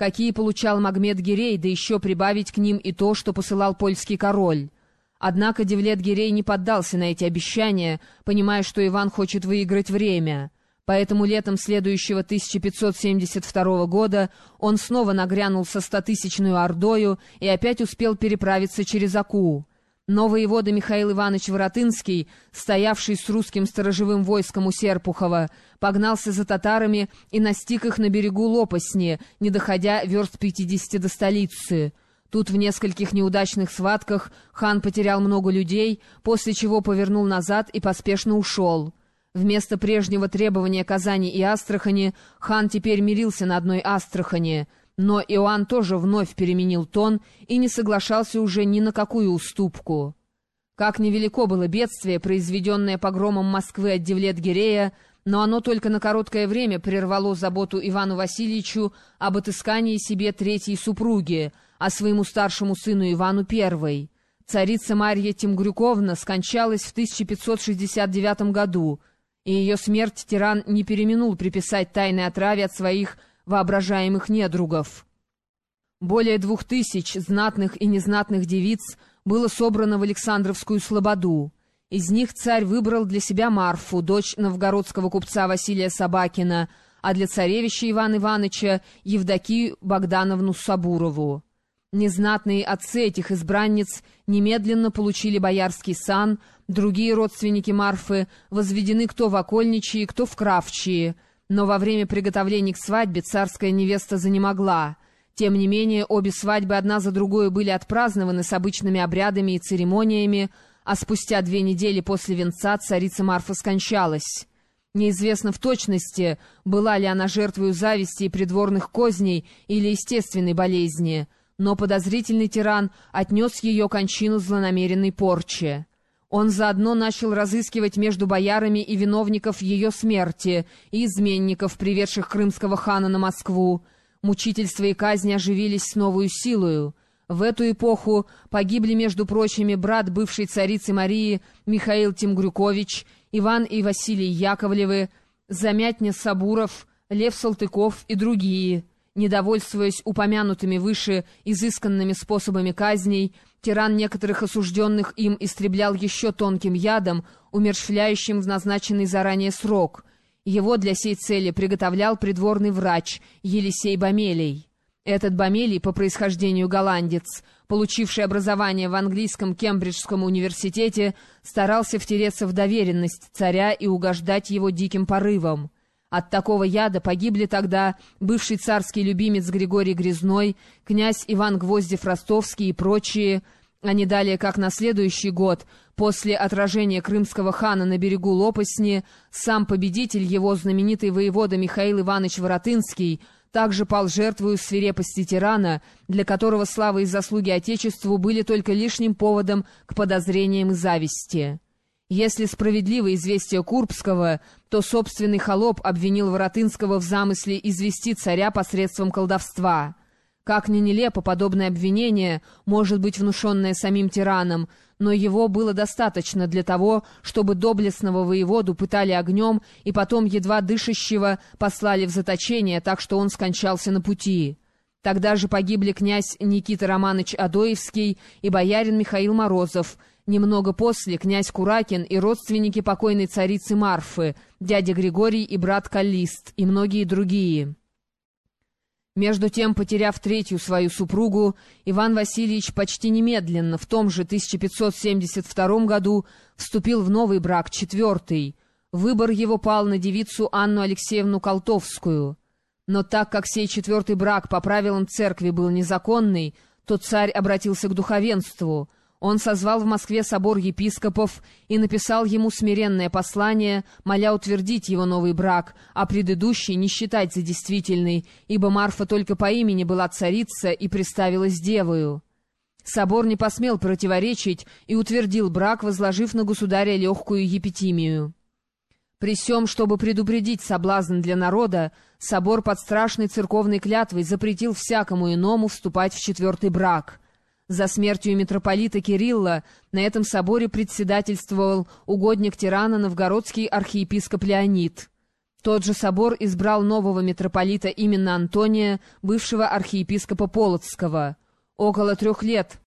какие получал Магмед Гирей, да еще прибавить к ним и то, что посылал польский король. Однако Девлет Гирей не поддался на эти обещания, понимая, что Иван хочет выиграть время. Поэтому летом следующего 1572 года он снова нагрянул со стотысячную ордою и опять успел переправиться через Аку. Новый воевода Михаил Иванович Воротынский, стоявший с русским сторожевым войском у Серпухова, погнался за татарами и настиг их на берегу Лопасни, не доходя верст 50 до столицы. Тут в нескольких неудачных схватках хан потерял много людей, после чего повернул назад и поспешно ушел. Вместо прежнего требования Казани и Астрахани хан теперь мирился на одной Астрахани — но Иоанн тоже вновь переменил тон и не соглашался уже ни на какую уступку. Как невелико было бедствие, произведенное погромом Москвы от Девлет-Гирея, но оно только на короткое время прервало заботу Ивану Васильевичу об отыскании себе третьей супруги, а своему старшему сыну Ивану первой. Царица Марья Тимгрюковна скончалась в 1569 году, и ее смерть тиран не переминул приписать тайной отраве от своих воображаемых недругов. Более двух тысяч знатных и незнатных девиц было собрано в Александровскую слободу. Из них царь выбрал для себя Марфу, дочь новгородского купца Василия Собакина, а для царевича Ивана Ивановича Евдокию Богдановну Сабурову. Незнатные отцы этих избранниц немедленно получили боярский сан, другие родственники Марфы возведены кто в окольничьи, кто в кравчие — но во время приготовлений к свадьбе царская невеста занемогла. Тем не менее, обе свадьбы одна за другой были отпразднованы с обычными обрядами и церемониями, а спустя две недели после венца царица Марфа скончалась. Неизвестно в точности, была ли она жертвой зависти и придворных козней или естественной болезни, но подозрительный тиран отнес ее кончину злонамеренной порче. Он заодно начал разыскивать между боярами и виновников ее смерти, и изменников, приведших крымского хана на Москву. Мучительства и казни оживились с новую силою. В эту эпоху погибли, между прочими, брат бывшей царицы Марии Михаил Тимгрюкович, Иван и Василий Яковлевы, Замятня Сабуров, Лев Салтыков и другие. Недовольствуясь упомянутыми выше изысканными способами казней, Тиран некоторых осужденных им истреблял еще тонким ядом, умершвляющим в назначенный заранее срок. Его для сей цели приготовлял придворный врач Елисей Бамелей. Этот Бамелий, по происхождению голландец, получивший образование в английском Кембриджском университете, старался втереться в доверенность царя и угождать его диким порывам. От такого яда погибли тогда бывший царский любимец Григорий Грязной, князь Иван Гвоздев-Ростовский и прочие, а не далее, как на следующий год, после отражения крымского хана на берегу Лопасни, сам победитель его, знаменитый воевода Михаил Иванович Воротынский, также пал жертвою свирепости тирана, для которого слава и заслуги Отечеству были только лишним поводом к подозрениям и зависти. Если справедливо известие Курбского, то собственный холоп обвинил Воротынского в замысле извести царя посредством колдовства. Как ни нелепо подобное обвинение, может быть внушенное самим тираном, но его было достаточно для того, чтобы доблестного воеводу пытали огнем и потом едва дышащего послали в заточение, так что он скончался на пути. Тогда же погибли князь Никита Романович Адоевский и боярин Михаил Морозов — Немного после князь Куракин и родственники покойной царицы Марфы, дядя Григорий и брат Калист и многие другие. Между тем, потеряв третью свою супругу, Иван Васильевич почти немедленно, в том же 1572 году, вступил в новый брак, четвертый. Выбор его пал на девицу Анну Алексеевну Колтовскую. Но так как сей четвертый брак по правилам церкви был незаконный, то царь обратился к духовенству — он созвал в Москве собор епископов и написал ему смиренное послание, моля утвердить его новый брак, а предыдущий не считать за действительный, ибо Марфа только по имени была царица и приставилась девою. Собор не посмел противоречить и утвердил брак, возложив на государя легкую епитимию. При сём, чтобы предупредить соблазн для народа, собор под страшной церковной клятвой запретил всякому иному вступать в четвертый брак — за смертью митрополита Кирилла на этом соборе председательствовал угодник тирана новгородский архиепископ Леонид. Тот же собор избрал нового митрополита именно Антония, бывшего архиепископа Полоцкого. Около трех лет